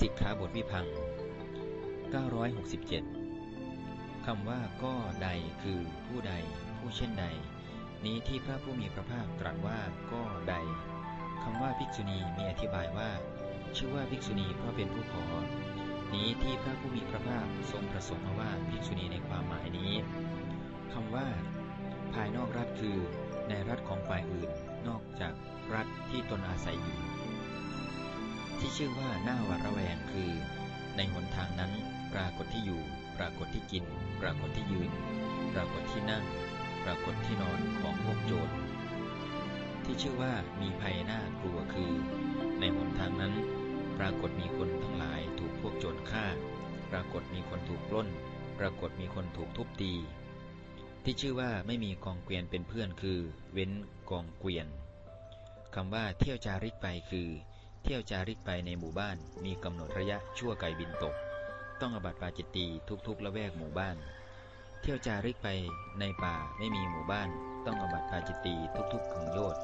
สิกขาบทวิพัง 967 คำว่าก็ใดคือผู้ใด ผู้เช่นใด นี้ที่พระผู้มีพระภาคตรัสว่าก็ใด คำว่าภิกษุณีมีอธิบายว่า ชื่อว่าภิกษุณีเพราะเป็นผู้ขอ นี้ที่พระผู้มีพระภาคทรงประสงค์เอาว่าภิกษุณีในความหมายนี้ คำว่า ภายนอกรัฐคือในรัฐของฝ่ายอื่น นอกจากรัฐที่ตนอาศัยอยู่ ที่ชื่อว่าหน้าหวาดระแวงคือ ในหนทางนั้น ปรากฏที่อยู่ ปรากฏที่กิน ปรากฏที่ยืน ปรากฏที่นั่ง ปรากฏที่นอนของพวกโจรที่ชื่อว่ามีภัยน่ากลัวคือ ในหนทางนั้น ปรากฏมีคนทั้งหลายถูกพวกโจรฆ่า ปรากฏมีคนถูกปล้น ปรากฏมีคนถูกทุบตี ที่ชื่อว่าไม่มีกองเกวียนเป็นเพื่อนคือ เว้นกองเกวียนคำว่าเที่ยวจาริกไปคือ ที่ยวจาริกไปในหมู่บ้านมีกำหนดระยะชั่วไก่บินตก ต้องอบัตปาจิตตีทุกๆละแวกหมู่บ้าน เที่ยวจาริกไปในป่าไม่มีหมู่บ้าน ต้องอบัตปาจิตตีทุกๆขึงโยชน์